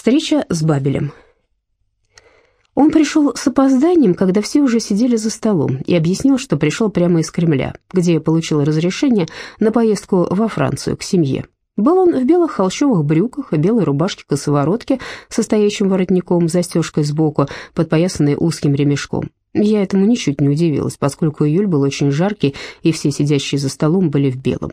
Встреча с Бабелем. Он пришел с опозданием, когда все уже сидели за столом, и объяснил, что пришел прямо из Кремля, где получил разрешение на поездку во Францию к семье. Был он в белых холщовых брюках и белой рубашке-косоворотке со стоящим воротником, застежкой сбоку, подпоясанной узким ремешком. Я этому ничуть не удивилась, поскольку июль был очень жаркий, и все сидящие за столом были в белом.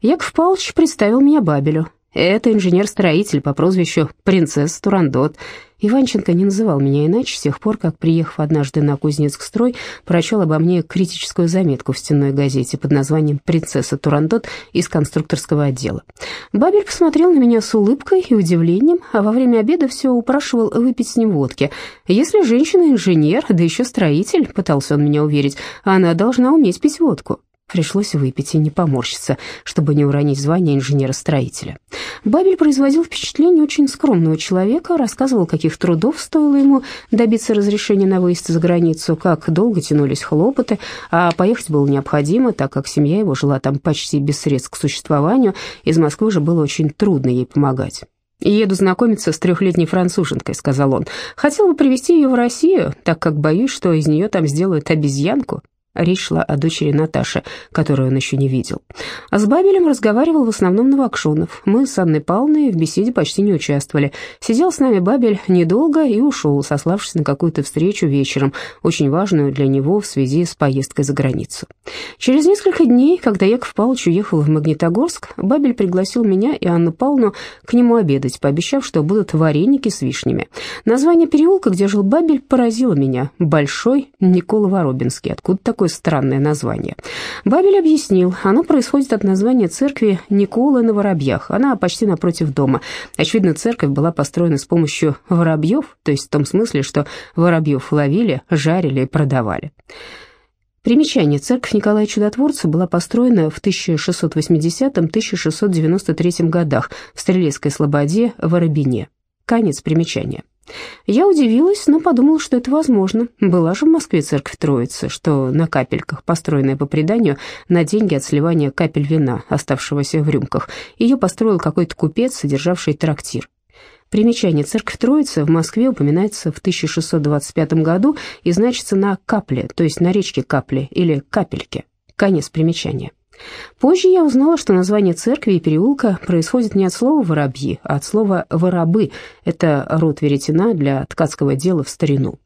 Яков Павлович представил меня Бабелю. Это инженер-строитель по прозвищу принцесса Турандот. Иванченко не называл меня иначе с тех пор, как, приехав однажды на Кузнецк-строй, прочел обо мне критическую заметку в стенной газете под названием «Принцесса Турандот» из конструкторского отдела. Бабель посмотрел на меня с улыбкой и удивлением, а во время обеда все упрашивал выпить с ним водки. Если женщина инженер, да еще строитель, пытался он меня уверить, она должна уметь пить водку. Пришлось выпить и не поморщиться, чтобы не уронить звание инженера-строителя. Бабель производил впечатление очень скромного человека, рассказывал, каких трудов стоило ему добиться разрешения на выезд за границу, как долго тянулись хлопоты, а поехать было необходимо, так как семья его жила там почти без средств к существованию, из Москвы же было очень трудно ей помогать. «Еду знакомиться с трехлетней француженкой», — сказал он. «Хотел бы привезти ее в Россию, так как боюсь, что из нее там сделают обезьянку». Речь шла о дочери Наташи, которую он еще не видел. А с Бабелем разговаривал в основном Новокшонов. Мы с Анной Павловной в беседе почти не участвовали. Сидел с нами Бабель недолго и ушел, сославшись на какую-то встречу вечером, очень важную для него в связи с поездкой за границу. Через несколько дней, когда Яков Павлович уехал в Магнитогорск, Бабель пригласил меня и Анну Павловну к нему обедать, пообещав, что будут вареники с вишнями. Название переулка, где жил Бабель, поразило меня. Большой Никола Воробинский. Откуда такой такое странное название. Бабель объяснил, оно происходит от названия церкви Николы на Воробьях. Она почти напротив дома. Очевидно, церковь была построена с помощью воробьев, то есть в том смысле, что воробьев ловили, жарили и продавали. Примечание. Церковь Николая Чудотворца была построена в 1680-1693 годах в Стрелецкой Слободе в Воробине. Конец примечания. Я удивилась, но подумала, что это возможно. Была же в Москве церковь Троицы, что на капельках, построенная по преданию на деньги от сливания капель вина, оставшегося в рюмках. Ее построил какой-то купец, содержавший трактир. Примечание «Церковь Троицы» в Москве упоминается в 1625 году и значится на капле, то есть на речке Капле или Капельке. Конец примечания. Позже я узнала, что название церкви и переулка происходит не от слова «воробьи», а от слова «воробы». Это род веретена для ткацкого дела в старину.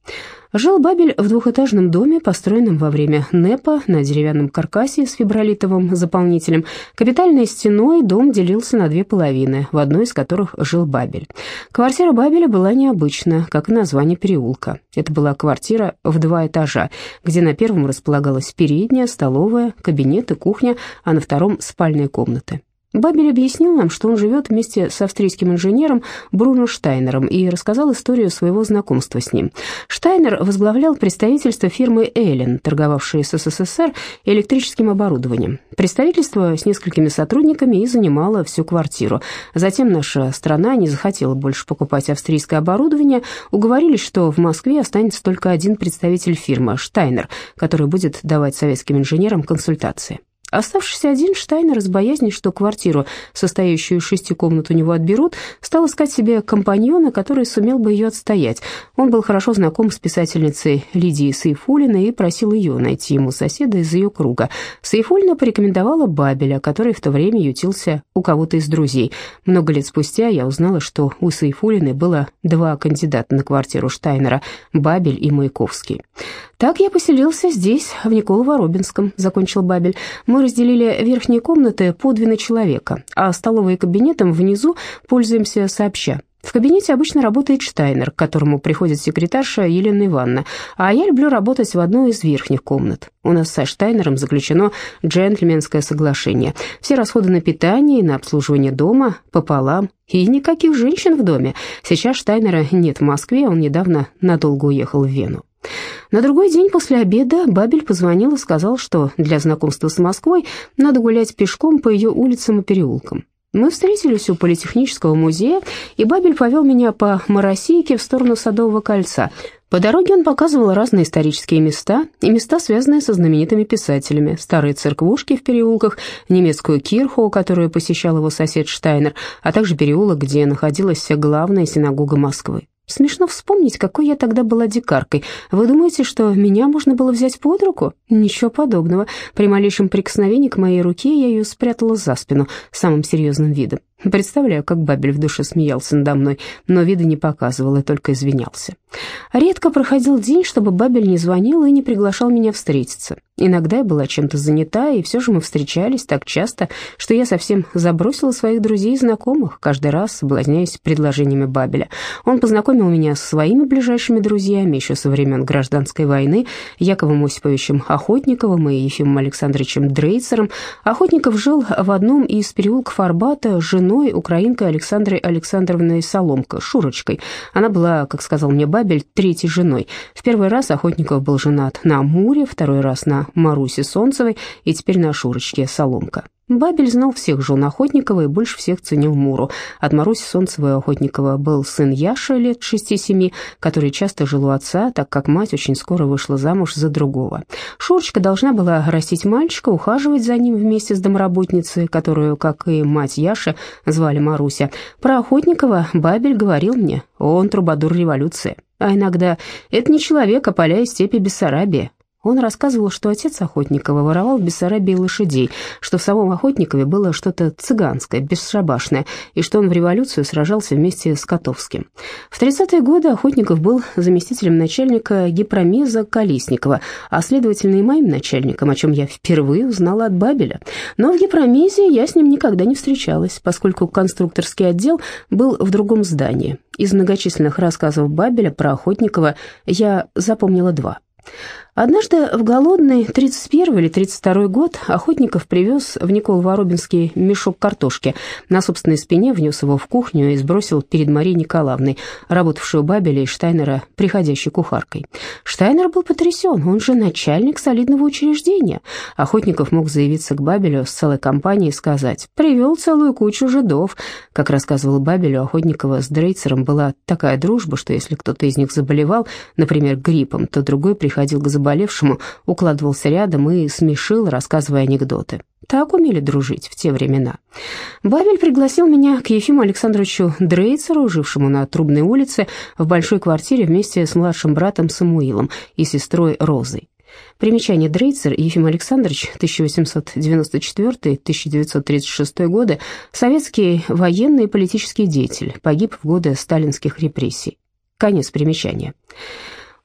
Жил Бабель в двухэтажном доме, построенном во время НЭПа на деревянном каркасе с фибролитовым заполнителем. Капитальной стеной дом делился на две половины, в одной из которых жил Бабель. Квартира Бабеля была необычна, как и название переулка. Это была квартира в два этажа, где на первом располагалась передняя, столовая, кабинет и кухня, а на втором – спальные комнаты. Бабель объяснил нам, что он живет вместе с австрийским инженером Бруно Штайнером и рассказал историю своего знакомства с ним. Штайнер возглавлял представительство фирмы «Эйлен», торговавшей с СССР электрическим оборудованием. Представительство с несколькими сотрудниками и занимало всю квартиру. Затем наша страна не захотела больше покупать австрийское оборудование, уговорились, что в Москве останется только один представитель фирмы – Штайнер, который будет давать советским инженерам консультации. Оставшись один, Штайнер из боязни, что квартиру, состоящую из шести комнат, у него отберут, стал искать себе компаньона, который сумел бы ее отстоять. Он был хорошо знаком с писательницей Лидией Сейфулиной и просил ее найти ему соседа из ее круга. Сейфулина порекомендовала Бабеля, который в то время ютился у кого-то из друзей. Много лет спустя я узнала, что у Сейфулиной было два кандидата на квартиру Штайнера – Бабель и Маяковский. «Так я поселился здесь, в Николово-Робинском», — закончил Бабель. «Мы разделили верхние комнаты по две на человека, а столовой кабинетом внизу пользуемся сообща. В кабинете обычно работает Штайнер, к которому приходит секретарша Елена Ивановна, а я люблю работать в одной из верхних комнат. У нас со Штайнером заключено джентльменское соглашение. Все расходы на питание и на обслуживание дома пополам. И никаких женщин в доме. Сейчас Штайнера нет в Москве, он недавно надолго уехал в Вену. На другой день после обеда Бабель позвонил и сказал, что для знакомства с Москвой надо гулять пешком по ее улицам и переулкам. Мы встретились у Политехнического музея, и Бабель повел меня по Моросейке в сторону Садового кольца. По дороге он показывал разные исторические места и места, связанные со знаменитыми писателями, старые церквушки в переулках, немецкую кирху, которую посещал его сосед Штайнер, а также переулок, где находилась главная синагога Москвы. Смешно вспомнить, какой я тогда была дикаркой. Вы думаете, что меня можно было взять под руку? Ничего подобного. При малейшем прикосновении к моей руке я ее спрятала за спину самым серьезным видом. Представляю, как Бабель в душе смеялся надо мной, но вида не показывал и только извинялся. Редко проходил день, чтобы Бабель не звонил и не приглашал меня встретиться. Иногда я была чем-то занята, и все же мы встречались так часто, что я совсем забросила своих друзей и знакомых, каждый раз соблазняясь предложениями Бабеля. Он познакомил меня с своими ближайшими друзьями еще со времен Гражданской войны, Яковом Осиповичем Охотниковым и Ефимом Александровичем Дрейцером. Охотников жил в одном из переулков Арбата с женой, украинкой Александрой Александровной Соломко, Шурочкой. Она была, как сказал мне Бабель, третьей женой. В первый раз Охотников был женат на Муре, второй раз на Марусе Солнцевой и теперь на Шурочке Соломка. Бабель знал всех жен Охотникова и больше всех ценил Муру. От Маруси Солнцевой Охотникова был сын Яша лет шести-семи, который часто жил у отца, так как мать очень скоро вышла замуж за другого. Шурочка должна была растить мальчика, ухаживать за ним вместе с домработницей, которую, как и мать Яши, звали Маруся. Про Охотникова Бабель говорил мне, он трубадур революции. А иногда это не человек, а поля и степи Бессарабия. Он рассказывал, что отец Охотникова воровал в Бессарабии лошадей, что в самом Охотникове было что-то цыганское, бесшабашное, и что он в революцию сражался вместе с Котовским. В 30-е годы Охотников был заместителем начальника гипромеза Колесникова, а следовательно и моим начальником, о чем я впервые узнала от Бабеля. Но в гипромезе я с ним никогда не встречалась, поскольку конструкторский отдел был в другом здании. Из многочисленных рассказов Бабеля про Охотникова я запомнила два – Однажды в голодный 31 или 32 год Охотников привез в Никол-Воробинский мешок картошки. На собственной спине внес его в кухню и сбросил перед Марией Николаевной, работавшей у Бабеля и Штайнера, приходящей кухаркой. Штайнер был потрясен, он же начальник солидного учреждения. Охотников мог заявиться к Бабелю с целой компанией и сказать «привел целую кучу жидов». Как рассказывал Бабелю, Охотникова с Дрейцером была такая дружба, что если кто-то из них заболевал, например, гриппом, то другой приходил к заболеванию заболевшему, укладывался рядом и смешил, рассказывая анекдоты. Так умели дружить в те времена. Бабель пригласил меня к Ефиму Александровичу Дрейцеру, жившему на Трубной улице, в большой квартире вместе с младшим братом Самуилом и сестрой Розой. Примечание Дрейцер Ефим Александрович, 1894-1936 годы, советский военный и политический деятель, погиб в годы сталинских репрессий. Конец примечания.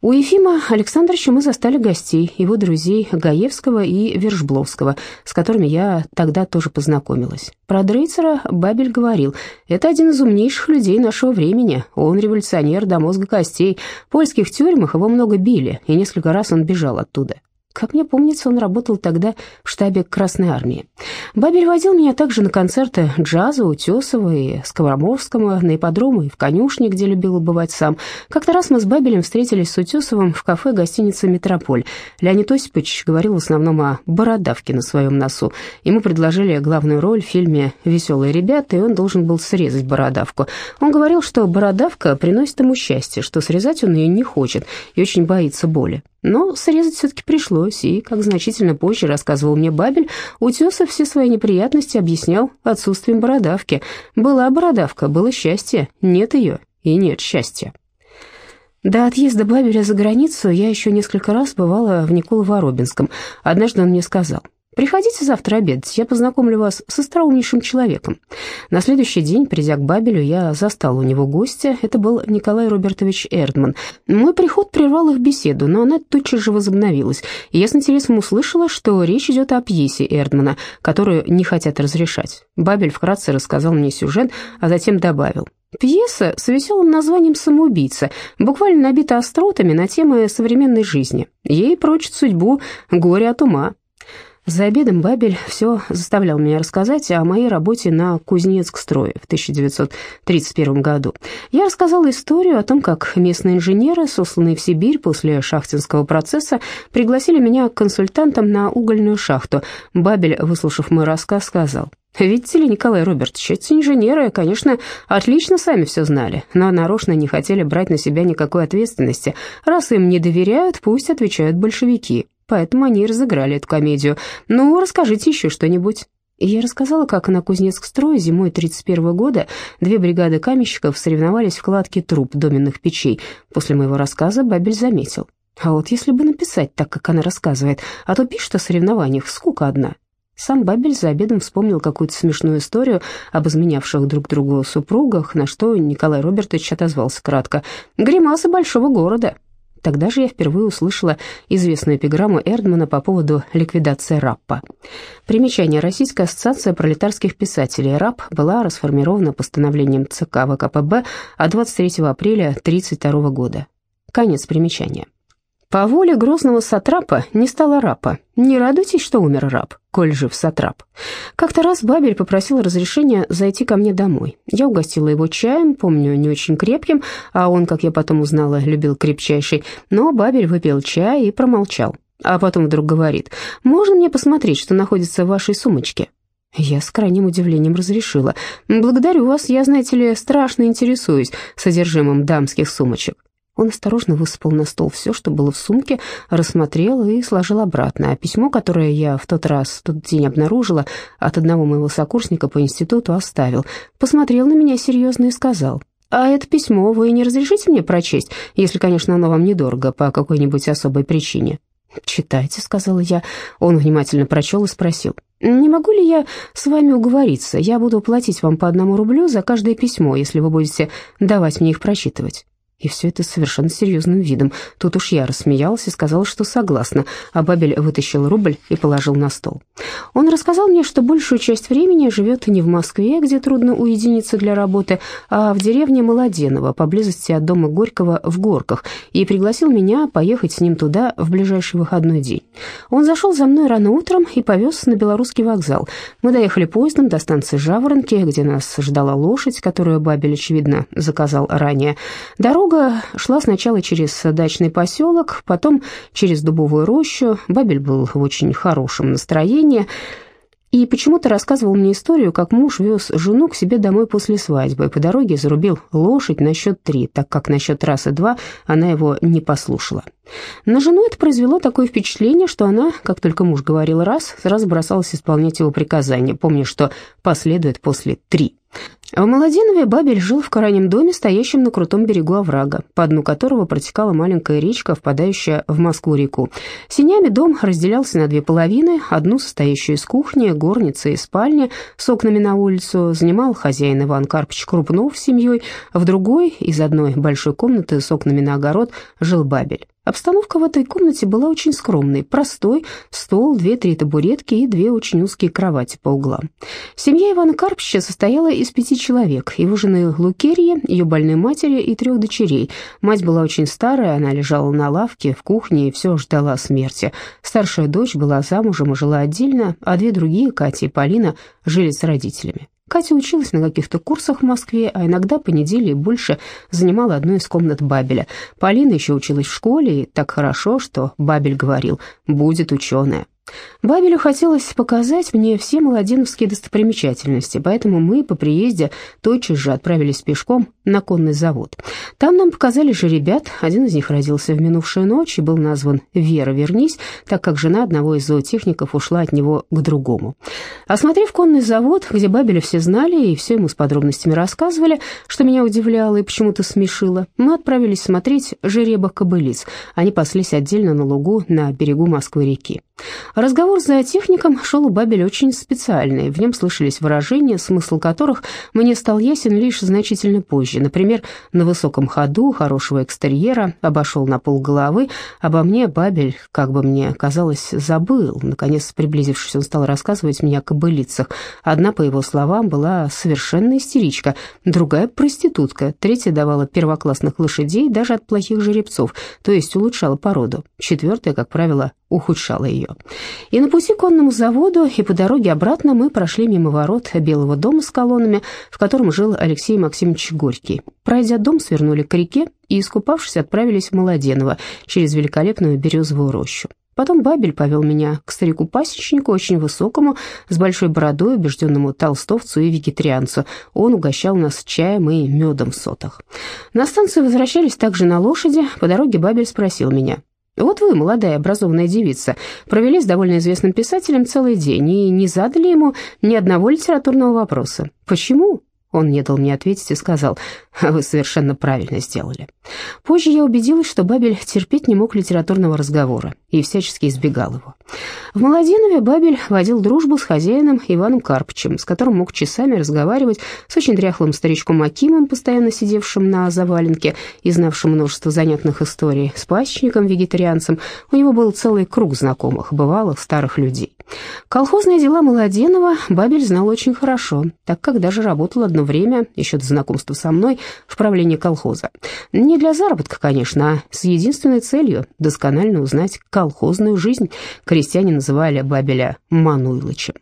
У Ефима Александровича мы застали гостей, его друзей Гаевского и Вержбловского, с которыми я тогда тоже познакомилась. Про Дрейцера Бабель говорил, это один из умнейших людей нашего времени, он революционер до мозга костей, в польских тюрьмах его много били, и несколько раз он бежал оттуда. Как мне помнится, он работал тогда в штабе Красной Армии. Бабель водил меня также на концерты джаза, Утесова и Сковоромовского, на ипподромы и в конюшне, где любил бывать сам. Как-то раз мы с Бабелем встретились с Утесовым в кафе гостиницы «Метрополь». Леонид Осипович говорил в основном о бородавке на своем носу. Ему предложили главную роль в фильме «Веселые ребята», и он должен был срезать бородавку. Он говорил, что бородавка приносит ему счастье, что срезать он ее не хочет и очень боится боли. Но срезать все-таки пришлось, и, как значительно позже рассказывал мне Бабель, Утесов все свои неприятности объяснял отсутствием бородавки. Была бородавка, было счастье, нет ее и нет счастья. До отъезда Бабеля за границу я еще несколько раз бывала в Николо-Воробинском. Однажды он мне сказал, Приходите завтра обедать, я познакомлю вас с остроумнейшим человеком. На следующий день, придя к Бабелю, я застал у него гостя. Это был Николай Робертович Эрдман. Мой приход прервал их беседу, но она тотчас же возобновилась, и я с интересом услышала, что речь идет о пьесе Эрдмана, которую не хотят разрешать. Бабель вкратце рассказал мне сюжет, а затем добавил. Пьеса с веселым названием «Самоубийца» буквально набита остротами на темы современной жизни. Ей прочит судьбу горе от ума. За обедом Бабель все заставлял меня рассказать о моей работе на Кузнецк-строе в 1931 году. Я рассказала историю о том, как местные инженеры, сосланные в Сибирь после шахтинского процесса, пригласили меня консультантом на угольную шахту. Бабель, выслушав мой рассказ, сказал, «Видите ли, Николай Робертович, эти инженеры, конечно, отлично сами все знали, но нарочно не хотели брать на себя никакой ответственности. Раз им не доверяют, пусть отвечают большевики поэтому они и разыграли эту комедию. Ну, расскажите еще что-нибудь». Я рассказала, как на Кузнецк-строе зимой 31 года две бригады каменщиков соревновались в кладке труб доменных печей. После моего рассказа Бабель заметил. А вот если бы написать так, как она рассказывает, а то пишет о соревнованиях, скука одна. Сам Бабель за обедом вспомнил какую-то смешную историю об изменявших друг другу супругах, на что Николай Робертович отозвался кратко. «Гримасы большого города». Тогда же я впервые услышала известную эпиграмму Эрдмана по поводу ликвидации РАПа. Примечание. Российская ассоциация пролетарских писателей РАП была расформирована постановлением ЦК ВКПБ от 23 апреля 1932 года. Конец примечания. По воле грозного сатрапа не стало рапа. Не радуйтесь, что умер раб, коль жив сатрап. Как-то раз Бабель попросил разрешения зайти ко мне домой. Я угостила его чаем, помню, не очень крепким, а он, как я потом узнала, любил крепчайший. Но Бабель выпил чай и промолчал. А потом вдруг говорит, «Можно мне посмотреть, что находится в вашей сумочке?» Я с крайним удивлением разрешила. «Благодарю вас, я, знаете ли, страшно интересуюсь содержимым дамских сумочек». Он осторожно высыпал на стол все, что было в сумке, рассмотрел и сложил обратно. А письмо, которое я в тот раз, в тот день обнаружила, от одного моего сокурсника по институту оставил, посмотрел на меня серьезно и сказал, «А это письмо вы не разрешите мне прочесть, если, конечно, оно вам недорого, по какой-нибудь особой причине?» «Читайте», — сказала я. Он внимательно прочел и спросил, «Не могу ли я с вами уговориться? Я буду платить вам по одному рублю за каждое письмо, если вы будете давать мне их прочитывать». И все это совершенно серьезным видом. Тут уж я рассмеялась и сказала, что согласна, а Бабель вытащил рубль и положил на стол. Он рассказал мне, что большую часть времени живет не в Москве, где трудно уединиться для работы, а в деревне Молоденово, поблизости от дома Горького в Горках, и пригласил меня поехать с ним туда в ближайший выходной день. Он зашел за мной рано утром и повез на Белорусский вокзал. Мы доехали поездом до станции Жаворонки, где нас ждала лошадь, которую Бабель, очевидно, заказал ранее. Дорога Дорога шла сначала через дачный поселок, потом через дубовую рощу. Бабель был в очень хорошем настроении и почему-то рассказывал мне историю, как муж вез жену к себе домой после свадьбы, по дороге зарубил лошадь на счет три, так как на счет раз и два она его не послушала. На жену это произвело такое впечатление, что она, как только муж говорил раз, сразу бросалась исполнять его приказания, помня, что последует после три. В Молодинове Бабель жил в крайнем доме, стоящем на крутом берегу оврага, по дну которого протекала маленькая речка, впадающая в Москву-реку. Синями дом разделялся на две половины, одну состоящую из кухни, горницы и спальни с окнами на улицу, занимал хозяин Иван Карпович Крупнов с семьей, в другой, из одной большой комнаты с окнами на огород, жил Бабель. Обстановка в этой комнате была очень скромной, простой, стол, две-три табуретки и две очень узкие кровати по углам. Семья Ивана Карпича состояла из пяти человек, его жены Лукерьи, ее больной матери и трех дочерей. Мать была очень старая, она лежала на лавке в кухне и все ждала смерти. Старшая дочь была замужем и жила отдельно, а две другие, Катя и Полина, жили с родителями. Катя училась на каких-то курсах в Москве, а иногда по неделе больше занимала одну из комнат Бабеля. Полина еще училась в школе, и так хорошо, что Бабель говорил «будет ученая». Бабелю хотелось показать мне все молодиновские достопримечательности, поэтому мы по приезде тотчас же отправились пешком на конный завод. Там нам показали же ребят, один из них родился в минувшую ночь и был назван «Вера, вернись», так как жена одного из зоотехников ушла от него к другому. Осмотрев конный завод, где Бабеля все знали и все ему с подробностями рассказывали, что меня удивляло и почему-то смешило, мы отправились смотреть жеребок кобылиц. Они паслись отдельно на лугу на берегу Москвы-реки. Разговор с зоотехником шел у Бабеля очень специальный, в нем слышались выражения, смысл которых мне стал ясен лишь значительно позже. Например, на высоком ходу, хорошего экстерьера, обошел на пол головы, обо мне Бабель, как бы мне казалось, забыл. Наконец, приблизившись, он стал рассказывать мне о кобылицах. Одна, по его словам, была совершенно истеричка, другая – проститутка, третья давала первоклассных лошадей даже от плохих жеребцов, то есть улучшала породу, четвертая, как правило, ухудшало ее. И на пути к конному заводу, и по дороге обратно мы прошли мимо ворот Белого дома с колоннами, в котором жил Алексей Максимович Горький. Пройдя дом, свернули к реке и, искупавшись, отправились в Молоденово через великолепную березовую рощу. Потом Бабель повел меня к старику-пасечнику, очень высокому, с большой бородой, убежденному толстовцу и вегетарианцу. Он угощал нас чаем и медом в сотах. На станцию возвращались также на лошади. По дороге Бабель спросил меня, вот вы, молодая образованная девица, провели с довольно известным писателем целый день и не задали ему ни одного литературного вопроса. Почему? Он не дал мне ответить и сказал, «Вы совершенно правильно сделали». Позже я убедилась, что Бабель терпеть не мог литературного разговора и всячески избегал его. В Молодинове Бабель водил дружбу с хозяином Иваном Карпычем, с которым мог часами разговаривать с очень дряхлым старичком Акимом, постоянно сидевшим на заваленке и знавшим множество занятных историй, с пасечником-вегетарианцем. У него был целый круг знакомых, бывалых старых людей. Колхозные дела Молоденова Бабель знал очень хорошо, так как даже работал одно время, еще до знакомства со мной, в правлении колхоза. Не для заработка, конечно, а с единственной целью – досконально узнать колхозную жизнь. Крестьяне называли Бабеля Мануйлычем.